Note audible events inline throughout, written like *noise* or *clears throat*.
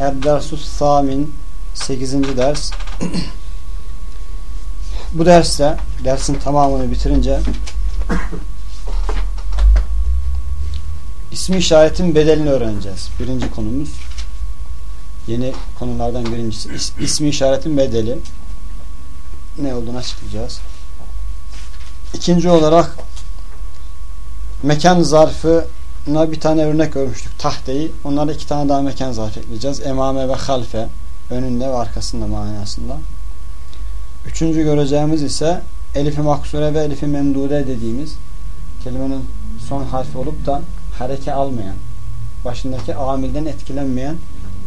Erdersus Samin 8. ders Bu derste dersin tamamını bitirince ismi işaretin bedelini öğreneceğiz. Birinci konumuz. Yeni konulardan birincisi is, ismi işaretin bedeli. Ne olduğunu açıklayacağız. İkinci olarak mekan zarfına bir tane örnek örmüştük. Tahteyi. Onlara iki tane daha mekan zarf ekleyeceğiz. Emame ve halfe. Önünde ve arkasında manasında. Üçüncü göreceğimiz ise elifi maksure ve elifi memdude dediğimiz kelimenin son harfi olup da hareke almayan, başındaki amilden etkilenmeyen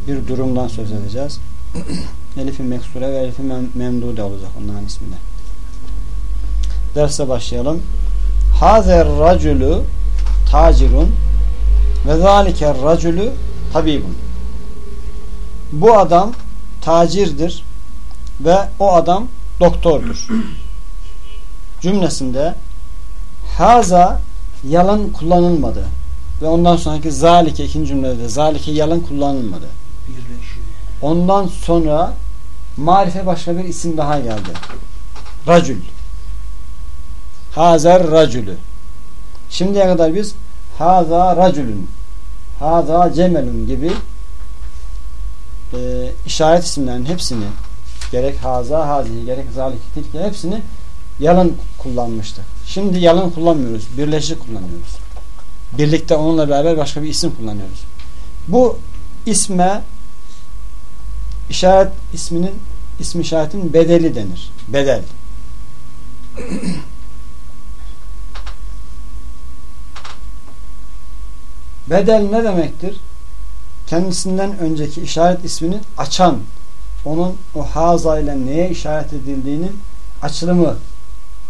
bir durumdan söz edeceğiz. *clears throat* elifi meksure ve elifi mem memdude olacak onların isminde. Derse başlayalım. Hazer raculu tacirun ve zaliker raculu tabibun. Bu adam tacirdir ve o adam doktordur. *clears throat* Cümlesinde haza yalan kullanılmadı. Ve ondan sonraki zalike ikinci cümlede zalike yalan kullanılmadı. Ondan sonra marife başka bir isim daha geldi. Racül. Hazer racülü. Şimdiye kadar biz haza racülün haza cemelun gibi e, işaret isimlerinin hepsini gerek haza hazihi gerek zalike tilke hepsini yalan kullanmıştık. Şimdi yalan kullanmıyoruz. Birleşik kullanıyoruz. Birlikte onunla beraber başka bir isim kullanıyoruz. Bu isme işaret isminin ismi işaretin bedeli denir. Bedel. Bedel ne demektir? Kendisinden önceki işaret isminin açan, onun o haza ile neye işaret edildiğinin açılımı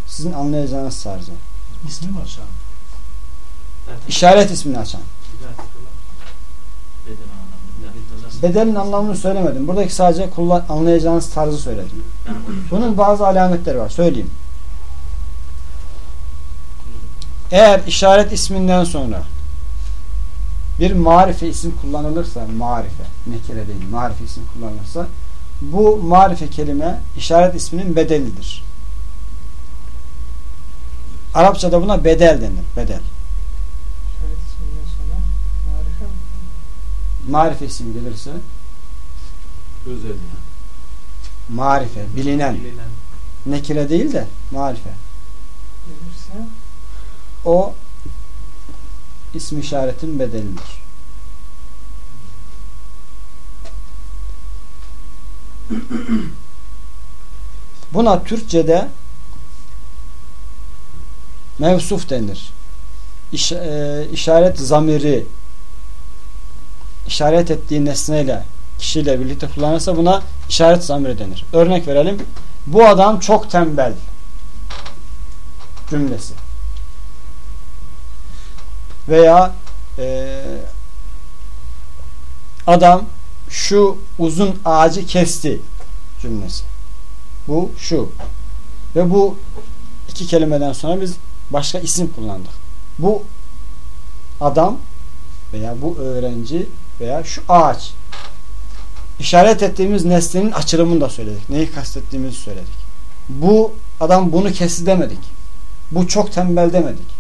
sizin anlayacağınız tarzı. İsmi mi açan? İşaret ismini açan. Bedelin anlamını söylemedim. Buradaki sadece kullan, anlayacağınız tarzı söyledim. Bunun bazı alametleri var. Söyleyeyim. Eğer işaret isminden sonra bir marife isim kullanılırsa marife, nekire değil marife isim kullanılırsa bu marife kelime işaret isminin bedelidir. Arapçada buna bedel denir. Bedel. Marife isim gelirse özel yani. marife, bilinen. Bilinen. Nekire değil de marife. Gelirse O ism işaretin bedelidir. *clears throat* Buna Türkçe'de mevsuf denir. İş, e, işaret zamiri işaret ettiği nesneyle kişiyle birlikte kullanırsa buna işaret zamiri denir. Örnek verelim. Bu adam çok tembel cümlesi. Veya e, adam şu uzun ağacı kesti cümlesi. Bu şu. Ve bu iki kelimeden sonra biz başka isim kullandık. Bu adam veya bu öğrenci veya şu ağaç işaret ettiğimiz nesnenin açılımını da söyledik. Neyi kastettiğimizi söyledik. Bu adam bunu kesti demedik. Bu çok tembel demedik.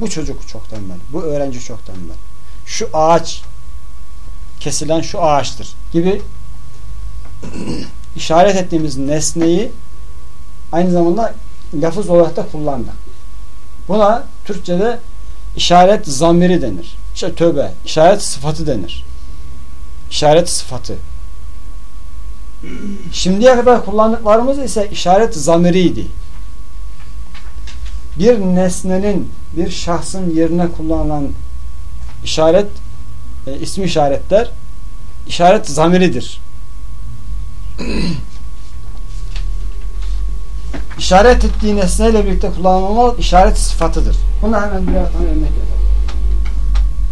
Bu çocuk çok tembel. Bu öğrenci çok tembel. Şu ağaç kesilen şu ağaçtır gibi *coughs* işaret ettiğimiz nesneyi aynı zamanda lafız olarak da kullandık. Buna Türkçe'de işaret zamiri denir. İşte tövbe, işaret sıfatı denir. İşaret sıfatı. Şimdiye kadar kullandıklarımız ise işaret zamiriydi. Bir nesnenin, bir şahsın yerine kullanılan işaret, e, ismi işaretler işaret zamiridir. *clears throat* İşaret ettiği nesneyle birlikte kullanılmalı işaret sıfatıdır. Buna hemen birer tane örnek verelim.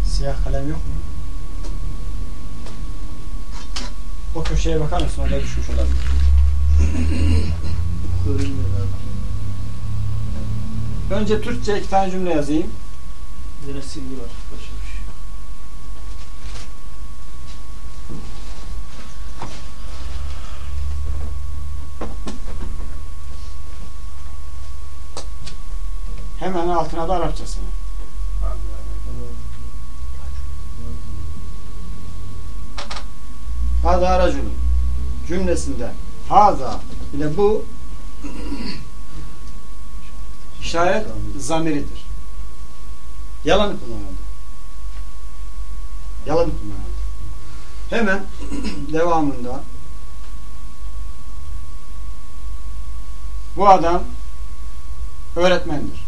Siyah kalem yok mu? O köşeye bakar mısın? Orada düşmüş olabilir. *clears throat* görünmüyor abi. Önce Türkçe iki tane cümle yazayım. Bir silgi var. Başlamış. Hemen altına da Arapçasını. Haza racülün cümlesinde haza ile bu işaret zamiridir. Yalan kullanıldı. Yalan kullanıldı. Hemen *clears throat* devamında bu adam öğretmendir.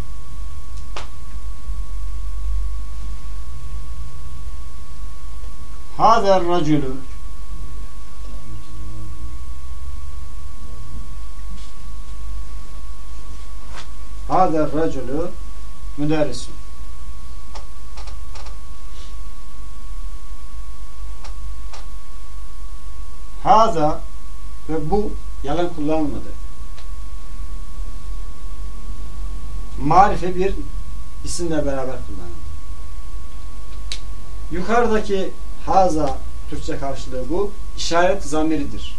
Hazer racülü Hazer racülü müderrisun. Haza ve bu yalan kullanılmadı. Marife bir isimle beraber kullanıldı. Yukarıdaki haza Türkçe karşılığı bu işaret zamiridir.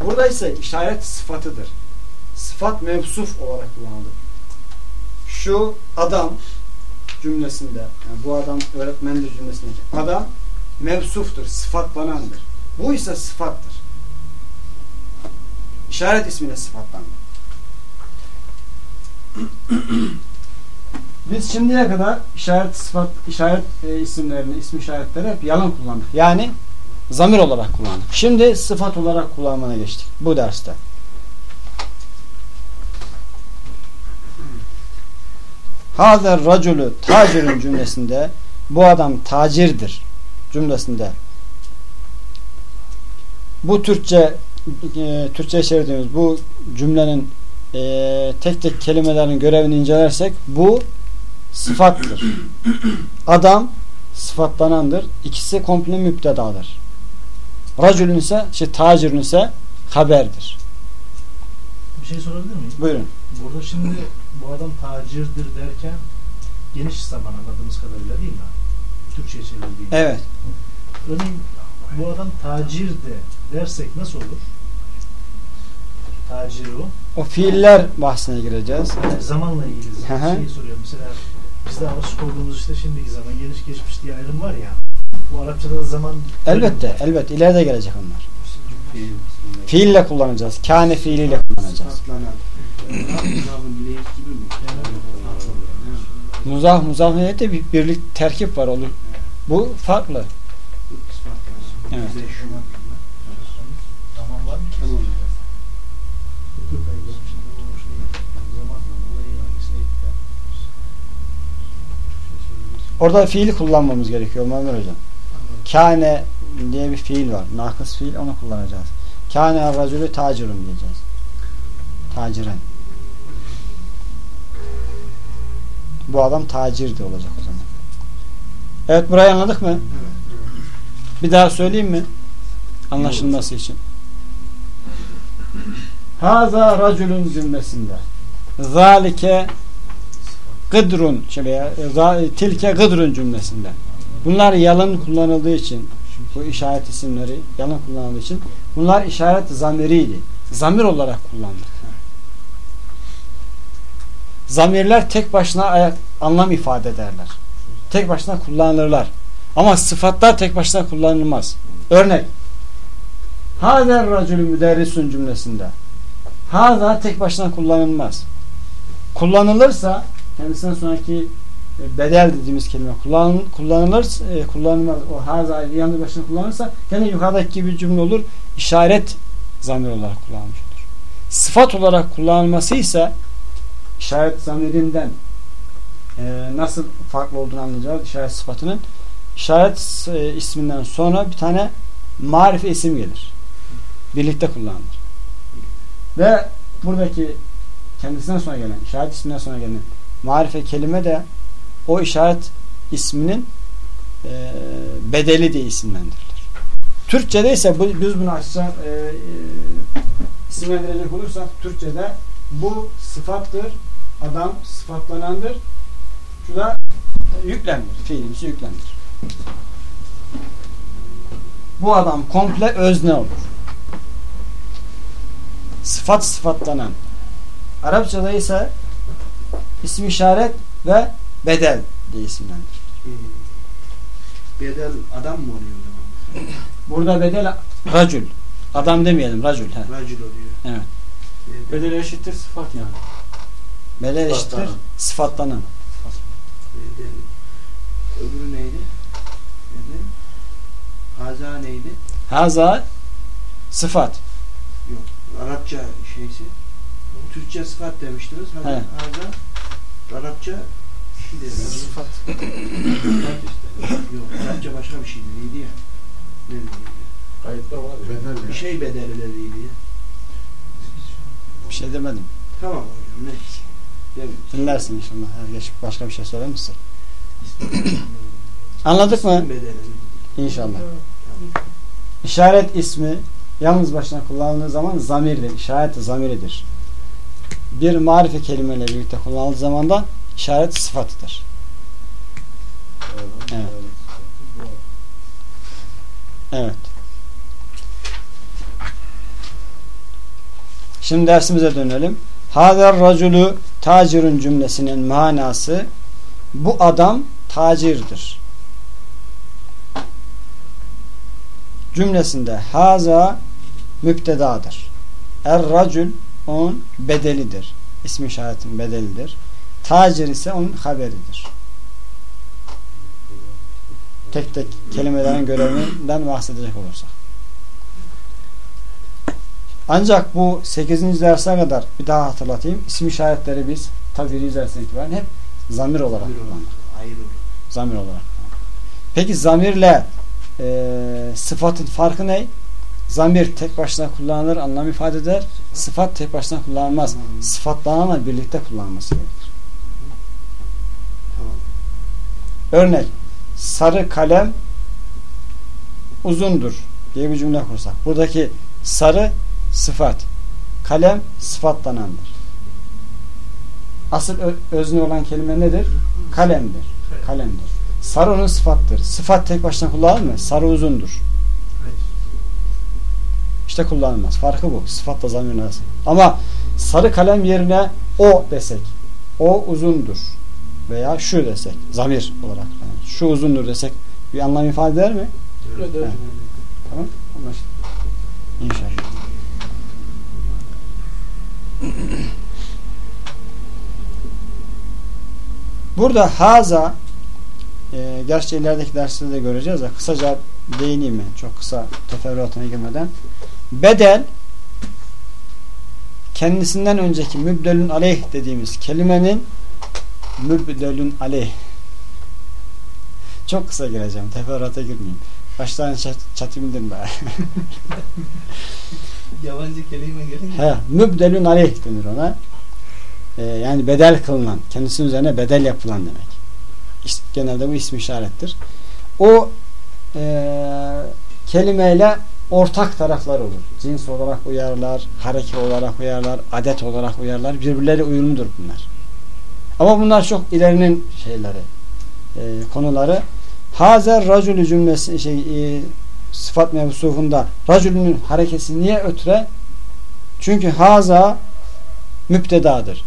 Burada ise işaret sıfatıdır. Sıfat mevsuf olarak kullanıldı. Şu adam cümlesinde yani bu adam öğretmendir cümlesindeki adam mevsuftur, sıfatlanandır. Bu ise sıfattır. İşaret ismine sıfatlandı. *clears throat* Biz şimdiye kadar işaret sıfat, işaret e, isimlerini, isim işaretleri hep yalan kullandık. Yani zamir olarak kullandık. Şimdi sıfat olarak kullanmana geçtik bu derste. Hazer racülü tacirün cümlesinde bu adam tacirdir cümlesinde bu Türkçe e, Türkçe çevirdiğimiz bu cümlenin e, tek tek kelimelerin görevini incelersek bu sıfattır. Adam sıfatlanandır. İkisi komple müptedadır. Racülün ise şey, tacirün ise haberdir. Bir şey sorabilir miyim? Buyurun. Burada şimdi bu adam tacirdir derken geniş zaman anladığımız kadarıyla değil mi? Türkçe'ye çevrildiğinde. Evet. Örneğin bu adam tacirdi dersek nasıl olur? Tacir o. O fiiller bahsine gireceğiz. Yani zamanla ilgili şeyi soruyor. Mesela bizde alışık olduğumuz işte şimdiki zaman geniş geçmiş diye ayrım var ya. Bu Arapçada da zaman Elbette, elbet ileride gelecek onlar. Fiille kullanacağız. Kâne fiiliyle kullanacağız. Muzah muzah niyette bir birlik terkip var olur. Bu farklı. Evet. Orada fiili kullanmamız gerekiyor Muammer Hocam. Kâne diye bir fiil var. Nakıs fiil onu kullanacağız. Kâne racülü tacirun diyeceğiz. Taciren. Bu adam tacirdi olacak o zaman. Evet burayı anladık mı? Bir daha söyleyeyim mi? Anlaşılması için. Haza racülün cümlesinde. Zalike gıdrun veya tilke gıdrun cümlesinde. Bunlar yalan kullanıldığı için bu işaret isimleri yalan kullanıldığı için bunlar işaret zamiriydi. Zamir olarak kullandık. Zamirler tek başına anlam ifade ederler. Tek başına kullanılırlar. Ama sıfatlar tek başına kullanılmaz. Örnek. Hazer racülü müderrisun cümlesinde. Haza tek başına kullanılmaz. Kullanılırsa kendisinden sonraki e, bedel dediğimiz kelime kullan, kullanılır e, kullanılmaz. O haza yanı başına kullanılırsa gene yukarıdaki gibi cümle olur. İşaret zamir olarak kullanmış olur. Sıfat olarak kullanılması ise işaret zamirinden e, nasıl farklı olduğunu anlayacağız işaret sıfatının. İşaret e, isminden sonra bir tane marife isim gelir. Birlikte kullanılır. Ve buradaki kendisinden sonra gelen, işaret isminden sonra gelen marife kelime de o işaret isminin e, bedeli diye isimlendirilir. Türkçe'de ise bu, biz bunu açacak e, e, isimlendirecek olursak Türkçe'de bu sıfattır, adam sıfatlanandır. Şu da yüklendir, fiilimizi yüklendir. Bu adam komple özne olur. Sıfat sıfatlanan. Arapçada ise isim işaret ve bedel diye isimlendir. Hmm. Bedel adam mı oluyor o zaman? Burada bedel racül. Adam demeyelim racül. He. Racil oluyor. Evet. Bedel, Bedel eşittir sıfat yani. Bedel eşittir Sıfatlanan. bedel. Öbürü neydi? Bedel. Haza neydi? Haza sıfat. Yok. Arapça şeysi. Türkçe sıfat demiştiniz. Haza, He. haza Arapça şey dedi. Sıfat. Sıfat işte. Yok. Arapça başka bir şey dediydi ya. Ne? Kayıtta var ya. Bir şey bedeli dediydi ya. Bir şey demedim. Tamam hocam neyse. Demin. Dinlersin inşallah. Herkes başka bir şey söyler misin? Anladık mı? İnşallah. İşaret ismi yalnız başına kullanıldığı zaman zamirdir. İşaret zamiridir. Bir marife kelimeyle birlikte kullanıldığı zaman da işaret sıfatıdır. Evet. Evet. Şimdi dersimize dönelim. Hader raculu tacirun cümlesinin manası bu adam tacirdir. Cümlesinde haza müptedadır. Er racül onun bedelidir. İsmi işaretin bedelidir. Tacir ise onun haberidir. Tek tek kelimelerin görevinden bahsedecek olursak. Ancak bu 8. derse kadar bir daha hatırlatayım. İsim işaretleri biz tabi 1. dersten itibaren hep zamir olarak Zamir olarak. kullandık. Ayrı olarak. Zamir olarak. Peki zamirle e, sıfatın farkı ne? Zamir tek başına kullanılır, anlam ifade eder. Sıfat tek başına kullanılmaz. Hmm. Sıfatlananla birlikte kullanılması gerekir. Tamam. Örnek sarı kalem uzundur diye bir cümle kursak. Buradaki sarı sıfat. Kalem sıfatlanandır. Asıl özne olan kelime nedir? Kalemdir. Kalemdir. Sarı onun sıfattır. Sıfat tek başına kullanılır mı? Sarı uzundur. İşte kullanılmaz. Farkı bu. Sıfatla zamirin arasında. Ama sarı kalem yerine o desek. O uzundur. Veya şu desek. Zamir olarak. Yani şu uzundur desek bir anlam ifade eder mi? Evet. Tamam. Anlaşıldı. İnşallah. *clears throat* Burada haza e, gerçi ilerideki derste de göreceğiz de kısaca değineyim ben. Çok kısa teferruatına girmeden. Bedel kendisinden önceki mübdelün aleyh dediğimiz kelimenin mübdelün aleyh çok kısa gireceğim. Teferruata girmeyeyim. Baştan çat, çatayım bari. *laughs* Yabancı kelime gelince He, mübdelün aleyh denir ona. Ee, yani bedel kılınan, kendisinin üzerine bedel yapılan demek. İşte genelde bu ismi işarettir. O e, kelimeyle ortak taraflar olur. Cins olarak uyarlar, hareke olarak uyarlar, adet olarak uyarlar. Birbirleri uyumludur bunlar. Ama bunlar çok ilerinin şeyleri, e, konuları. Hazer racülü cümlesi şey e, sıfat mevsufunda racülünün harekesi niye ötre? Çünkü haza müptedadır.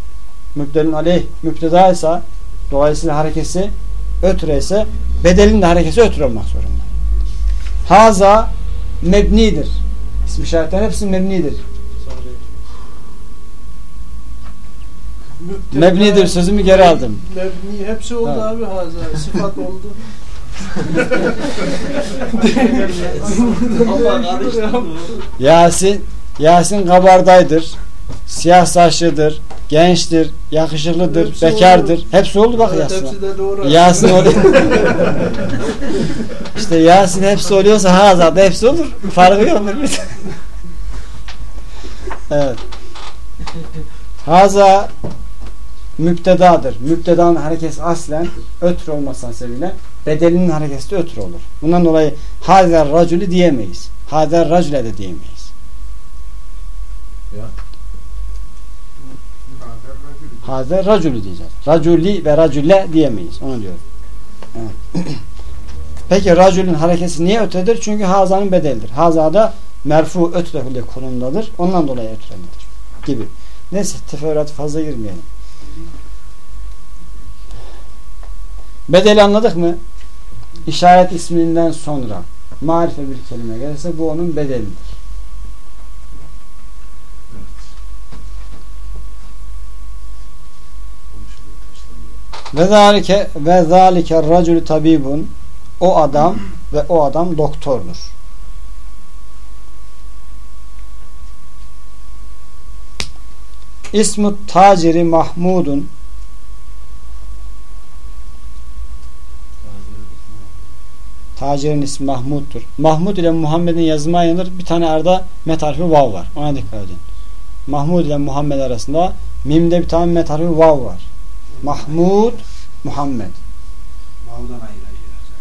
Mübdelin aleyh müpteda ise dolayısıyla harekesi ötre ise bedelin de harekesi ötre olmak zorunda. Haza mebnidir. İsmi işaretlerin hepsi mebnidir. Mebnidir sözümü geri aldım. Mebni hepsi oldu Ha. abi haza. Sıfat oldu. *laughs* *laughs* Yasin Yasin kabardaydır. Siyah saçlıdır. Gençtir. Yakışıklıdır. Hepsi bekardır. oldu. Hepsi oldu bak Evet, Yasin. hepsi de doğru. Yasin oluyor. *laughs* işte Yasin hepsi oluyorsa Haza'da hepsi olur. Farkı yok. *laughs* evet. Haza müptedadır. Müptedanın hareketi aslen ötür olmasından sebebiyle bedelinin hareketi de ötür olur. Bundan dolayı hazer racülü diyemeyiz. Hazer racüle de diyemeyiz. Ya. Hazer racülü diyeceğiz. Raculi ve racülle diyemeyiz. Onu diyorum. Evet. *clears throat* Peki racülün hareketi niye ötedir? Çünkü hazanın bedelidir. Hazada merfu ötrefili konumdadır. Ondan dolayı ötrelidir. Gibi. Neyse teferruat fazla girmeyelim. Bedeli anladık mı? İşaret isminden sonra marife bir kelime gelirse bu onun bedelidir. Ve zalike ve zalike racul tabibun o adam ve o adam doktordur. İsmu taciri Mahmudun Tacirin ismi Mahmud'dur. Mahmud ile Muhammed'in yazıma yanır. Bir tane arada met harfi vav var. Ona dikkat edin. Mahmud ile Muhammed arasında mimde bir tane met harfi vav var. Mahmud Muhammed. Vav'dan ayıracağız.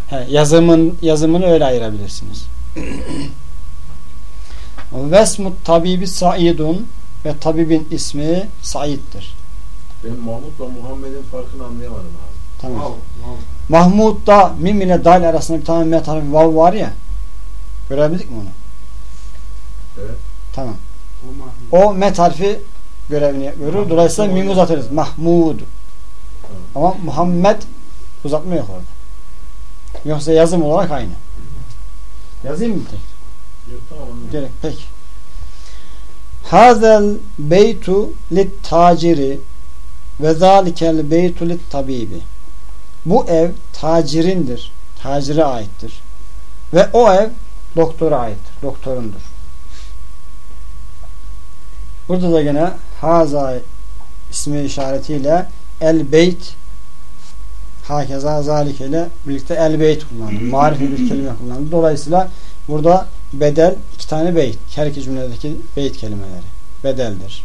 He, yazımın yazımını öyle ayırabilirsiniz. *clears throat* Vesmut tabibi Saidun ve tabibin ismi Said'dir. Ben Mahmut'la Muhammed'in farkını anlayamadım abi. Tamam. Vav. Vav. Mahmud'da mim ile dal arasında bir tane met harfi vav var ya. Görebildik mi onu? Evet. Tamam. O Mahmud. O met harfi görevini görür. Dolayısıyla mim uzatırız. Mahmud. Ama Muhammed uzatma yok orada. Yoksa yazım olarak aynı. Yazayım mı tek? Yok tamam. Gerek peki. Hazel beytu lit taciri ve zalikel beytu lit tabibi. Bu ev tacirindir. Tacire aittir. Ve o ev doktora aittir. Doktorundur. Burada da gene haza ismi işaretiyle el beyt hakeza zalike ile birlikte el beyt kullandı. Marifi bir kelime kullandı. Dolayısıyla burada bedel iki tane beyt. Her iki cümledeki beyt kelimeleri. Bedeldir.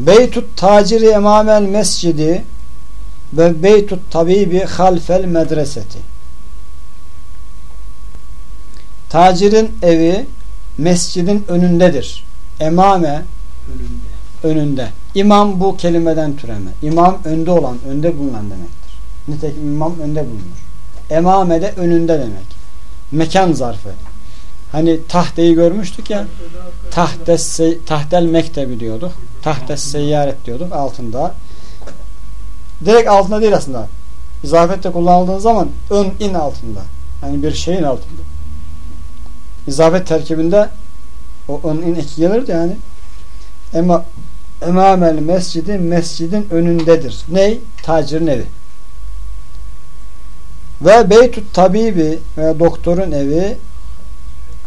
Beytut taciri emamel mescidi ve beytut tabibi halfel medreseti. Tacirin evi mescidin önündedir. Emame Önünde. önünde. İmam bu kelimeden türeme. İmam önde olan, önde bulunan demektir. Nitekim imam önde bulunur. Emame de önünde demek. Mekan zarfı. Hani tahteyi görmüştük ya. Tahtes, tahtel mektebi diyorduk. Tahtes seyyaret diyorduk altında. Direkt altında değil aslında. İzafette kullanıldığı zaman ön in altında. Hani bir şeyin altında. İzafet terkibinde o ön in eki gelirdi yani. Ema, emamel mescidi mescidin önündedir. Ney? Tacirin evi. Ve beytut tabibi ve doktorun evi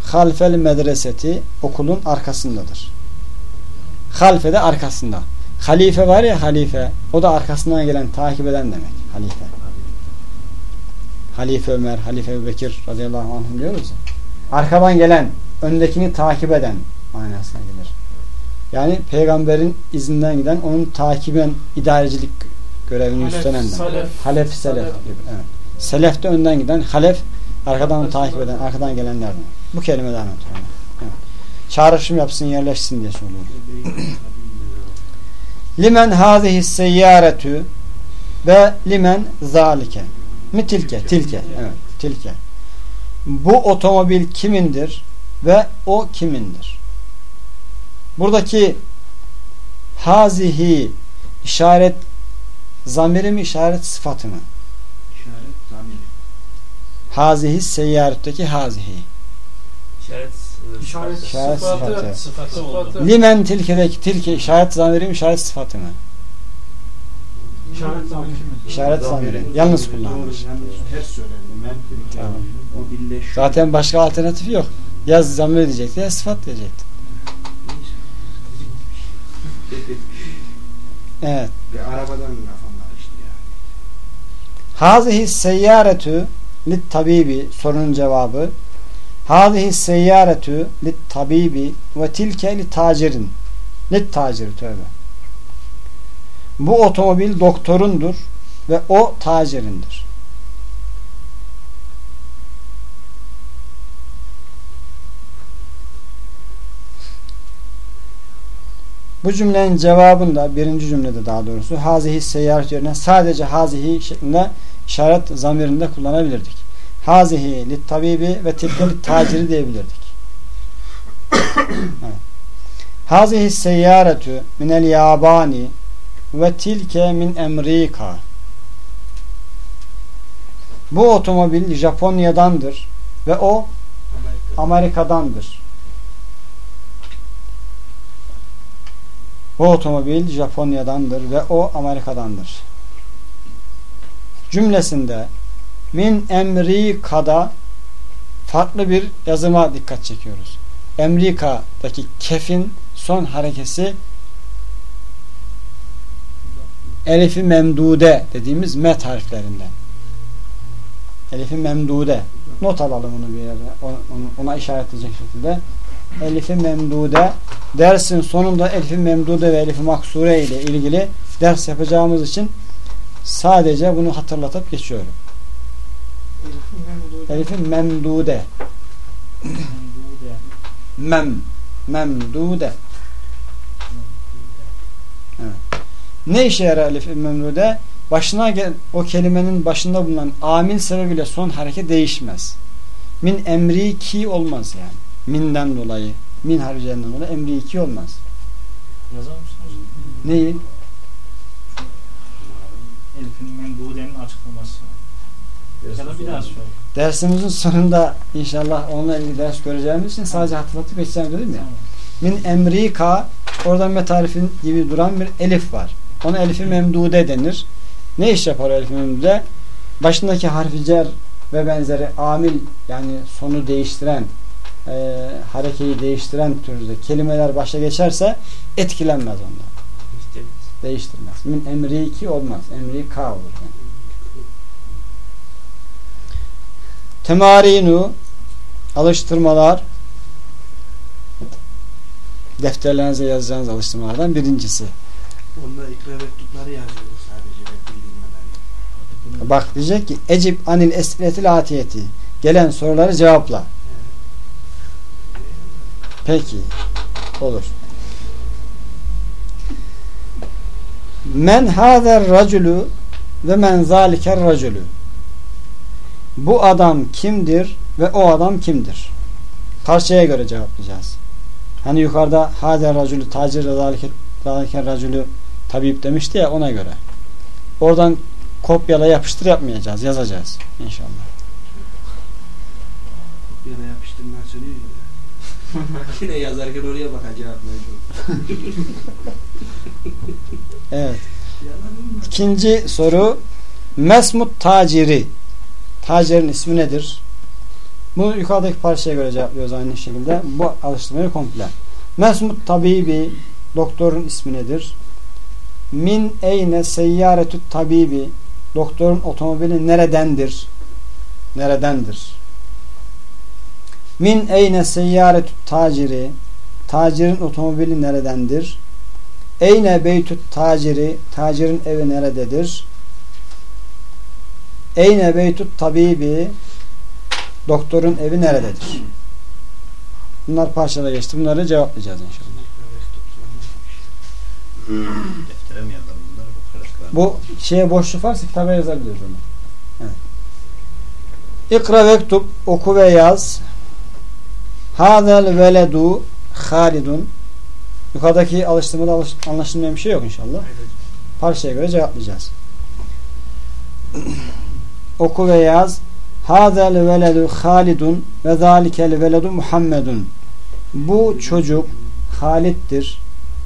halfel medreseti okulun arkasındadır. Halfe de arkasında. Halife var ya halife o da arkasından gelen takip eden demek. Halife. Halife Ömer, Halife Ebu Bekir radıyallahu anh diyoruz ya. Arkadan gelen, öndekini takip eden manasına gelir. Yani peygamberin izinden giden, onun takiben idarecilik görevini Halef, üstlenen de. salef. Halef, selef gibi. Evet. Selef de önden giden, halef arkadan takip eden, arkadan gelenlerden. Bu kelimeler anlatıyor. Evet. Çağrışım yapsın, yerleşsin diye söylüyorum. Limen hazihi seyyaretü ve limen zalike. Mi tilke? Tilke. Evet. Tilke. Bu otomobil kimindir ve o kimindir? Buradaki hazihi işaret zamiri mi işaret sıfatı mı? İşaret zamir. Hazihi seyyaretteki hazihi. İşaret, e, İşaret sıfatı. İşaret sıfatı. Sıfatı oldu. Limen tilkedeki tilke işaret zamiri mi işaret sıfatı mı? İşaret zamiri. İşaret zamiri. Yalnız kullanılmış. Yalnız ters söyledim. Ben Tamam. Zaten başka alternatifi yok. Ya zamir diyecekti ya sıfat diyecekti. *laughs* Evet. Bir arabadan kafam karıştı ya. Hazihi seyyaretü lit tabibi sorunun cevabı. Hazihi seyyaretü lit tabibi ve tilke lit tacirin. Lit taciri tövbe. Bu otomobil doktorundur ve o tacirindir. Bu cümlenin cevabında birinci cümlede daha doğrusu hazihi seyyaret yerine sadece hazihi şeklinde işaret zamirinde kullanabilirdik. Hazihi lit tabibi ve tilke lit taciri diyebilirdik. Evet. Hazihi seyyaretu minel yabani ve tilke min Amerika. Bu otomobil Japonya'dandır ve o Amerika. Amerika'dandır. Bu otomobil Japonya'dandır ve o Amerika'dandır. Cümlesinde min Amerika'da farklı bir yazıma dikkat çekiyoruz. Amerika'daki kefin son harekesi elifi memdude dediğimiz met harflerinden. Elifi memdude. Not alalım onu bir yere. Ona, ona işaret edecek şekilde. Elifi memdude. Dersin sonunda elifi memdude ve elifi maksure ile ilgili ders yapacağımız için sadece bunu hatırlatıp geçiyorum. Elifi memdude. Mem. Memdude. Ne işe yarar elif memnude? Başına gel, o kelimenin başında bulunan amil sebebiyle son hareket değişmez. Min emri ki olmaz yani. Minden dolayı. Min harflerinden dolayı emri ki olmaz. Yazar mısınız? Neyi? Elif'in mendudenin açıklaması. Ya da bir daha söyle. Dersimizin sonunda inşallah onunla ilgili ders göreceğimiz için sadece hatırlatıp geçeceğim dedim ya. Min emrika oradan metarifin gibi duran bir elif var. Ona elifi memdude denir. Ne iş yapar elifi memdude? Başındaki harfi cer ve benzeri amil yani sonu değiştiren e, harekeyi değiştiren türde kelimeler başa geçerse etkilenmez ondan. Değiştirmez. Min emriki olmaz. Emrika olur. Yani. Temarinu alıştırmalar defterlerinize yazacağınız alıştırmalardan birincisi. Onda ikra mektupları yazıyor sadece ben bildiğim kadarıyla. Bak diyecek ki Ecib anil esretil atiyeti. Gelen soruları cevapla. Peki. Olur. Men hazer raculu ve men zaliker raculu. Bu adam kimdir ve o adam kimdir? Karşıya göre cevaplayacağız. Hani yukarıda hazer raculu tacir zaliker raculu tabip demişti ya ona göre. Oradan kopyala yapıştır yapmayacağız. Yazacağız inşallah. Yana yapıştırma söylüyor. *laughs* Yine yazarken oraya bakacağım. Evet. İkinci soru Mesmut taciri Tacirin ismi nedir? Bunu yukarıdaki parçaya göre cevaplıyoruz aynı şekilde. Bu alıştırmayı komple. Mesmut tabibi doktorun ismi nedir? Min eyne seyyaretü tabibi doktorun otomobili neredendir? Neredendir? Min eyne seyyaretü taciri tacirin otomobili neredendir? Eyne beytü taciri tacirin evi nerededir? Eyne beytü tabibi doktorun evi nerededir? Bunlar parçada geçti. Bunları cevaplayacağız inşallah. Bu şeye boşluk varsa kitaba yazabiliriz onu. Evet. İkra vektub oku ve yaz. Hazel veledu halidun. Yukarıdaki alıştırmada alış anlaşılmayan bir şey yok inşallah. Parçaya göre cevaplayacağız. Oku ve yaz. Hazel veledu halidun ve zalikel veledu Muhammedun. Bu çocuk Halid'dir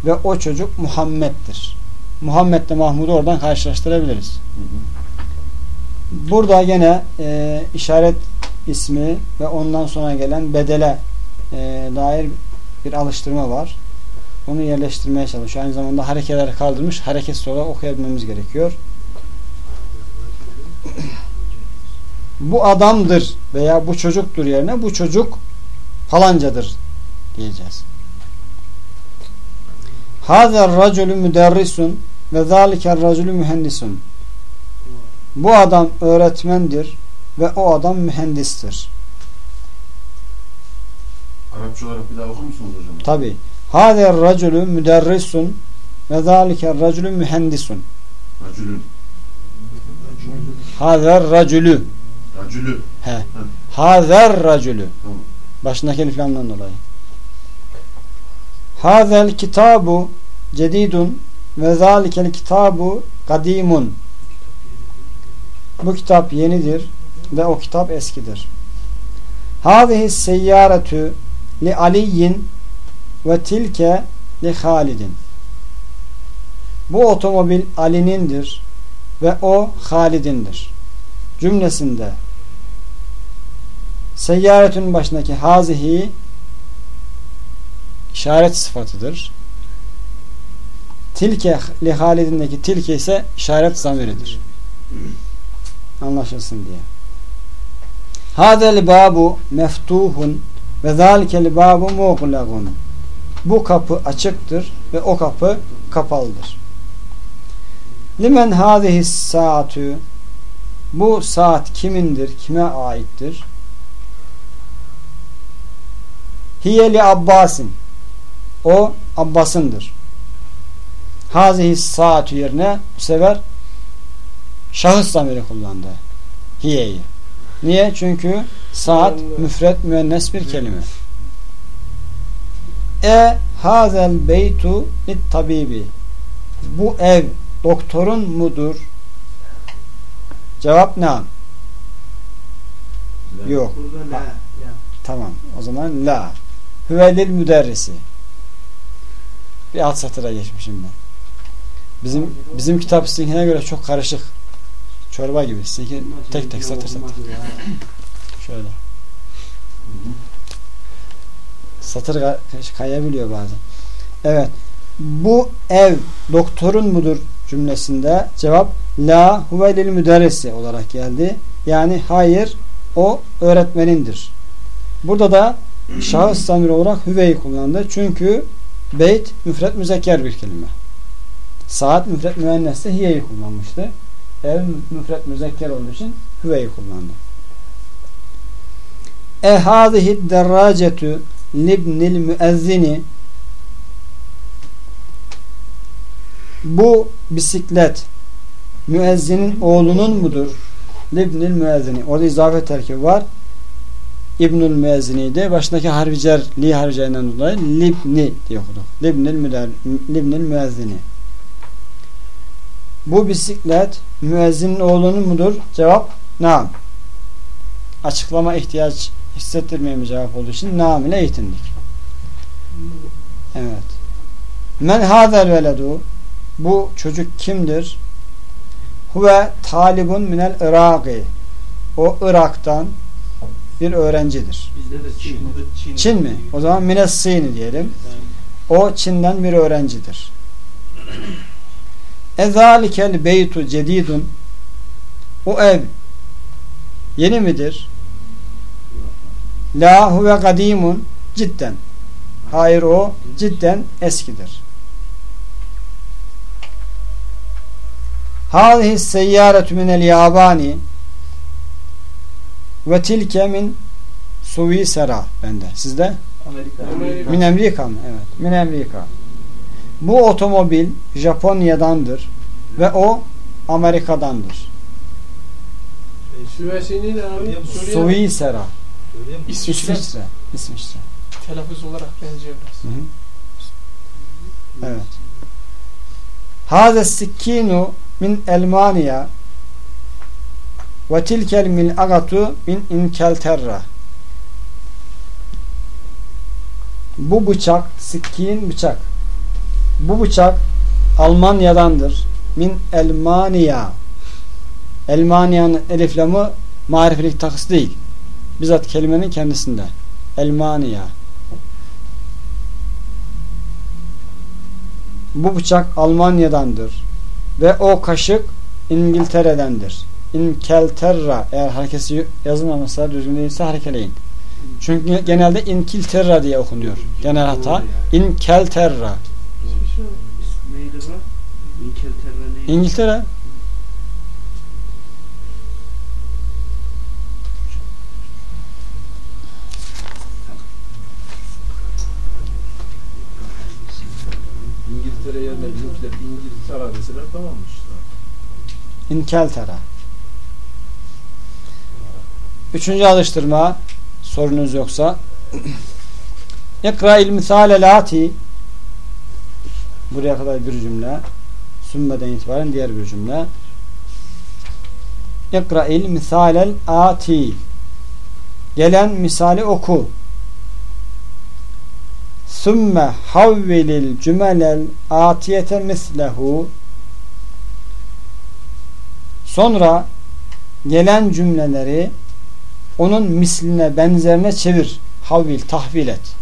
ve o çocuk Muhammed'dir. Muhammed ile Mahmud'u oradan karşılaştırabiliriz. Burada gene e, işaret ismi ve ondan sonra gelen bedele e, dair bir alıştırma var. Onu yerleştirmeye çalışıyor. Aynı zamanda harekeleri kaldırmış. Hareketsiz olarak okuyabilmemiz gerekiyor. Bu adamdır veya bu çocuktur yerine bu çocuk falancadır diyeceğiz. Hazer racülü müderrisun ve zaliker racülü mühendisun. Bu adam öğretmendir ve o adam mühendistir. Arapça olarak bir daha okur musunuz hocam? Tabi. Hazer racülü müderrisun ve zaliker racülü mühendisun. Racülün. Hazer racülü. Racülü. He. Hazer racülü. Tamam. Başındaki eliflamdan dolayı. Hazel kitabu cedidun ve zalikel kitabu kadimun. Bu kitap yenidir ve o kitap eskidir. Hâzihi seyyâretü li aliyyin ve tilke li halidin. Bu otomobil Ali'nindir ve o Halid'indir. Cümlesinde seyyâretün başındaki hazihi işaret sıfatıdır. Tilke li Halid'indeki tilke ise işaret zamiridir. Anlaşılsın diye. Hadel babu meftuhun ve zalikel babu muğlagun. Bu kapı açıktır ve o kapı kapalıdır. Limen hadihi saatü Bu saat kimindir? Kime aittir? Hiyeli Abbas'in O Abbas'ındır. Hazihi saatü yerine bu sefer şahıs zamiri kullandı. Hiye'yi. Niye? Çünkü saat müfret müennes bir kelime. E hazel beytu it tabibi. Bu ev doktorun mudur? Cevap ne? Yok. Burada la. Ya. Tamam. O zaman la. Hüvelil müderrisi. Bir alt satıra geçmişim ben. Bizim bizim kitap sizinkine göre çok karışık. Çorba gibi. Sizinki tek tek satır satır. Şöyle. Satır kay- kayabiliyor bazen. Evet. Bu ev doktorun mudur cümlesinde cevap la huvelil müderrisi olarak geldi. Yani hayır o öğretmenindir. Burada da şahıs zamiri olarak hüveyi kullandı. Çünkü beyt müfret müzekker bir kelime. Saat müfret müenneste hiyeyi kullanmıştı. Ev müfret müzekker olduğu için hüveyi kullandı. E hâzihi derracetu libnil müezzini Bu bisiklet müezzinin oğlunun mudur? Libnil müezzini. Orada izafe terkibi var. İbnül müezziniydi. Başındaki harficer li harficerinden dolayı libni diye okuduk. Libnil, libnil müezzini. Bu bisiklet müezzinin oğlunun mudur? Cevap naam. Açıklama ihtiyaç hissettirmeyen bir cevap olduğu için naam ile eğitindik. Evet. Men hazel veledu bu çocuk kimdir? Huve talibun minel Iraki. O Irak'tan bir öğrencidir. Bizde de Çin. Çin, Çin mi? O zaman mines Sini diyelim. O Çin'den bir öğrencidir. *clears throat* Ezalikel beytu cedidun O ev yeni midir? La huve kadimun cidden. Hayır o cidden eskidir. Hâzihi seyyâretü minel yabani ve tilke min suvi sera bende. Sizde? Amerika. Amerika. Min Amerika mı? Evet. Min Amerika. Bu otomobil Japonya'dandır ve o Amerika'dandır. Süvesi'nin abi Suriye. Suvi sera. Söyleyeyim mi? İsviçre İsviçre. İsviçre. telaffuz olarak benziyor biraz. Hı hı. Evet. Hâze sikkinu min Elmaniya ve tilkel mil'agatu min İnkelterra. Bu bıçak, sikkin bıçak. Bu bıçak Almanya'dandır. Min Elmaniya. Elmaniya'nın eliflamı marifelik takısı değil. Bizzat kelimenin kendisinde. Elmaniya. Bu bıçak Almanya'dandır. Ve o kaşık İngiltere'dendir. İnkelterra eğer harekesi yazılmamışsa düzgün değilse harekeleyin. Çünkü genelde İnkilterra diye okunuyor. Genel hata. İnkelterra. İngiltere. İngiltere yerine bizimkiler İngiltere deseler tamammış. İnkeltera. Üçüncü alıştırma sorunuz yoksa İkra il misale lati Buraya kadar bir cümle. Sümmeden itibaren diğer bir cümle. İkra'il misalel ati. Gelen misali oku. Sümme havvilil cümelel atiyete mislehu. Sonra gelen cümleleri onun misline benzerine çevir. Havvil, tahvil et.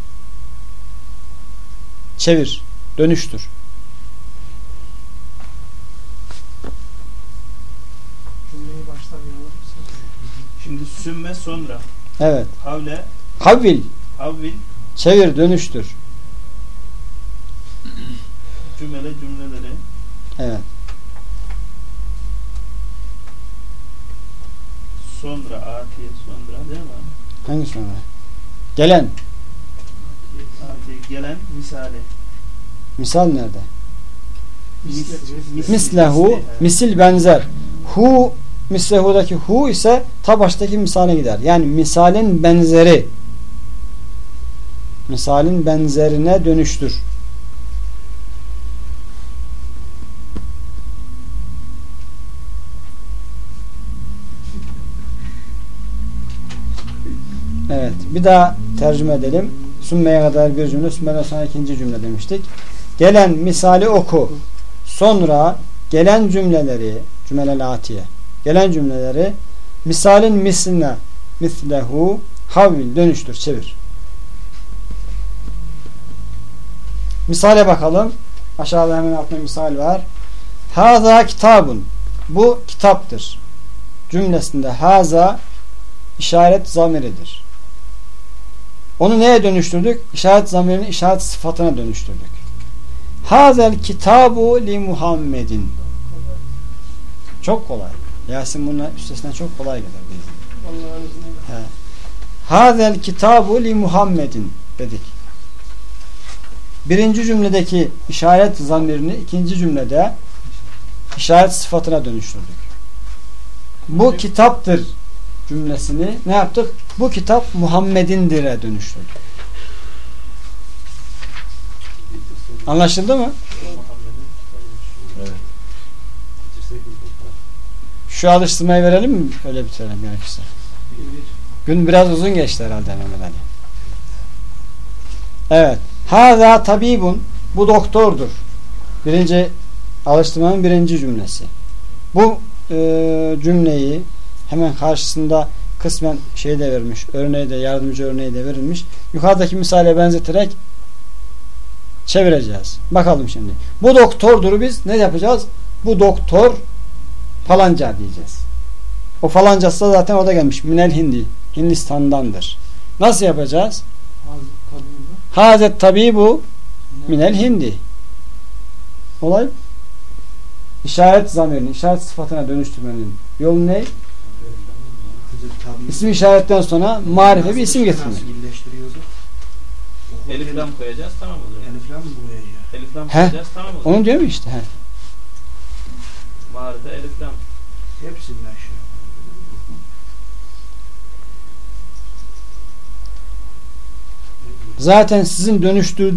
Çevir, dönüştür. Şimdi sümme sonra. Evet. Havle, Havvil, havvil, çevir, dönüştür. cümle cümleleri. Evet. Sonra, atiye sonra değil mi? Hangi sonra? Gelen. Atiye gelen misali. Misal nerede? Mis- mis- Mislehu, misli, misil benzer. Hu, mislehu'daki hu ise ta baştaki misale gider. Yani misalin benzeri. Misalin benzerine dönüştür. Evet. Bir daha tercüme edelim. Sümmeye kadar bir cümle, sümmeden sonra ikinci cümle demiştik. Gelen misali oku. Sonra gelen cümleleri, cümleler atiye. Gelen cümleleri misalin misline, mislehu, havvil, dönüştür, çevir. Misale bakalım. Aşağıda hemen altında misal var. Haza kitabun. Bu kitaptır. Cümlesinde haza işaret zamiridir. Onu neye dönüştürdük? İşaret zamirini işaret sıfatına dönüştürdük. Hazel kitabu li Muhammedin. Çok kolay. Yasin bunun üstesinden çok kolay gelir. Hazel kitabu li Muhammedin dedik. Birinci cümledeki işaret zamirini ikinci cümlede işaret sıfatına dönüştürdük. Bu kitaptır cümlesini ne yaptık? Bu kitap Muhammed'indir'e dönüştürdük. Anlaşıldı mı? Şu alıştırmayı verelim mi? Öyle bitirelim gerekirse. Gün biraz uzun geçti herhalde Mehmet Ali. Evet. Haza tabibun. Bu doktordur. Birinci alıştırmanın birinci cümlesi. Bu e, cümleyi hemen karşısında kısmen şey de vermiş. Örneği de yardımcı örneği de verilmiş. Yukarıdaki misale benzeterek çevireceğiz. Bakalım şimdi. Bu doktordur biz ne yapacağız? Bu doktor falanca diyeceğiz. O falancası da zaten o da gelmiş. Minel Hindi. Hindistan'dandır. Nasıl yapacağız? Hazet tabibu minel hindi. Olay işaret zamirini, işaret sıfatına dönüştürmenin yolu ne? İsim işaretten sonra marife bir isim getirmek. Nasıl birleştiriyordu? Elif lam koyacağız tamam o zaman. Elif lam mı boyayacak? Elif lam He. koyacağız tamam o zaman. Onu diyor mu işte? He. Marife elif lam. Hepsinden şey. Zaten sizin dönüştür,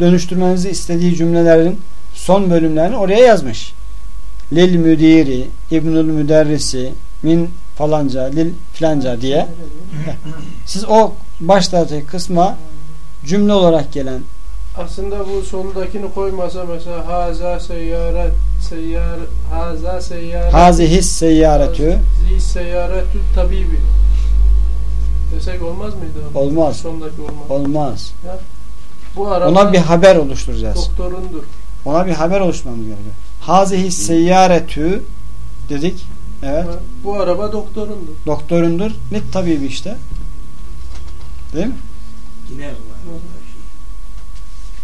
dönüştürmenizi istediği cümlelerin son bölümlerini oraya yazmış. Lil müdiri, İbnül müderrisi, min falanca, lil filanca diye. Siz o baştaki kısma cümle olarak gelen Aslında bu sondakini koymasa mesela haza seyyaret seyyar haza seyyaret hazihis seyyaretü zi seyyaretü tabibi desek olmaz mıydı? abi? Olmaz. Sondaki olmaz. olmaz. Bu arada Ona bir haber oluşturacağız. doktorundur. Ona bir haber oluşturmamız gerekiyor. Hazihis seyyaretü dedik. Evet. Ha, Bu araba doktorundur. Doktorundur. Ne tabibi işte. Değil mi? Yine var.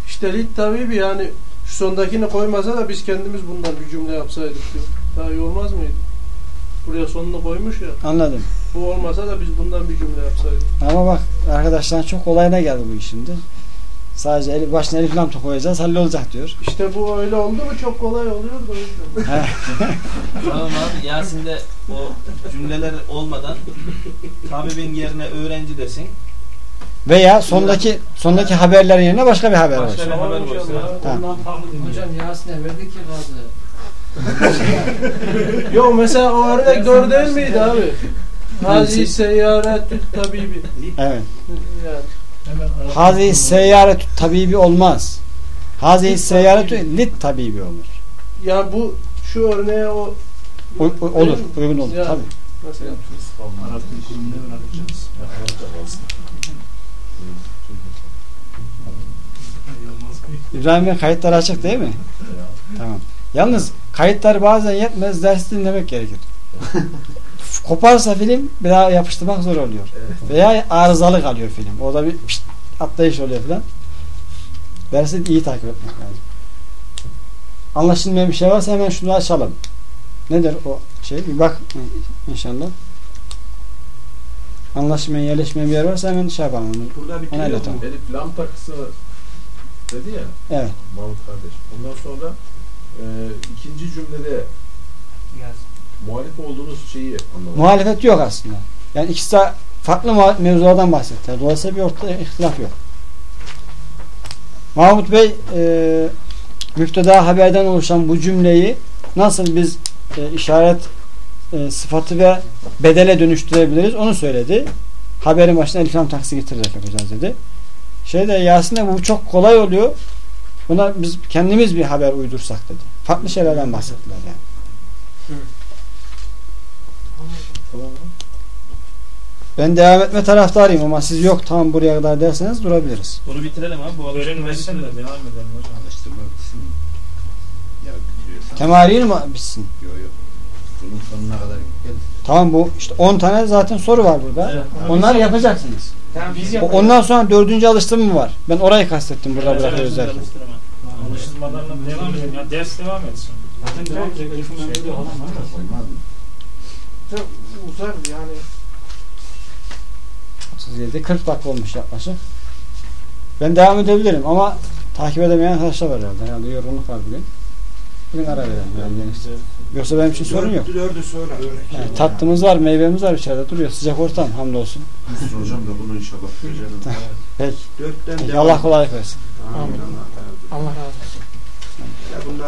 İşte lit tabibi yani şu sondakini koymasa da biz kendimiz bundan bir cümle yapsaydık diyor. Daha iyi olmaz mıydı? Buraya sonunu koymuş ya. Anladım. Bu olmasa da biz bundan bir cümle yapsaydık. Ama bak arkadaşlar çok kolayına geldi bu iş şimdi. Sadece elif, başına elif lam koyacağız hallolacak diyor. İşte bu öyle oldu mu çok kolay oluyor da o yüzden. *laughs* He. Tamam abi Yasin'de o cümleler olmadan tabibin yerine öğrenci desin. Veya sondaki sondaki haberlerin yerine başka bir haber Başka olsun. bir haber koysun. Tamam. Hocam Yasin'e verdi ki gazı. *laughs* Yok mesela o örnek doğru değil miydi abi? Hazi seyyaretü tabibi. Evet. Yani. Hazi seyyaretü tabibi olmaz. Hazi seyyaretü lit tabibi olur. Ya bu şu örneğe o U- olur, uygun olur. Yani. Tabii. mesela Arap okulunda öğreneceğiz. İyi olmaz mı? İbrahim Bey kayıtlar açık değil mi? Tamam. Yalnız kayıtlar bazen yetmez, ders dinlemek gerekir. *laughs* Koparsa film bir daha yapıştırmak zor oluyor. Veya arızalı kalıyor film. Orada bir pişt, atlayış oluyor falan. Dersi iyi takip etmek lazım. Anlaşılmayan bir şey varsa hemen şunu açalım. Nedir o şey? Bir bak inşallah. Anlaşılmayan, yerleşmeyen bir yer varsa hemen şey yapalım. Burada mu? iletelim. Elif lam takısı dedi ya Evet. Mahmut kardeş. Ondan sonra e, ikinci cümlede muhalif olduğunuz şeyi anlamadım. Muhalefet yok aslında. Yani ikisi de farklı mevzulardan bahsettiler. Dolayısıyla bir ortada ihtilaf yok. Mahmut Bey e, müfteda haberden oluşan bu cümleyi nasıl biz e, işaret e, sıfatı ve bedele dönüştürebiliriz onu söyledi. Haberin başına elif lam taksi getirerek yapacağız dedi. Şeyde Yasin'de bu çok kolay oluyor. Buna biz kendimiz bir haber uydursak dedi. Farklı şeylerden bahsettiler yani. Tamam mı? Ben devam etme taraftarıyım ama siz yok tam buraya kadar derseniz durabiliriz. Bunu bitirelim abi. Bu alıştırmayı Öğrenmesin de devam edelim hocam. Alıştırma bitsin? Ya. Temariyin mi bitsin? Yok yok. Bunun sonuna kadar gel. Tamam bu işte 10 tane zaten soru var burada. Evet. Onları yapacaksınız. Tamam biz O- Ondan sonra dördüncü alıştırma var. Ben orayı kastettim burada Evet, bırakıyoruz derken. alıştırma. Alıştırmalarla devam edelim. Ya ders devam etsin. Zaten devam edecek. Elif'in önünde falan var. Olmaz mı? uzar yani 37 40 dakika olmuş yaklaşık. Ben devam edebilirim ama takip edemeyen arkadaşlar var herhalde. Herhalde yorgunluk var bugün. Bugün ara verelim. Yani yani. Yoksa benim için sorun yok. Dördü, sonra. Yani tatlımız var, meyvemiz var içeride duruyor. Sıcak ortam hamdolsun. Hüsnü hocam da bunu inşallah *laughs* becerir. Peki. Peki. Allah kolaylık versin. Amin. Allah.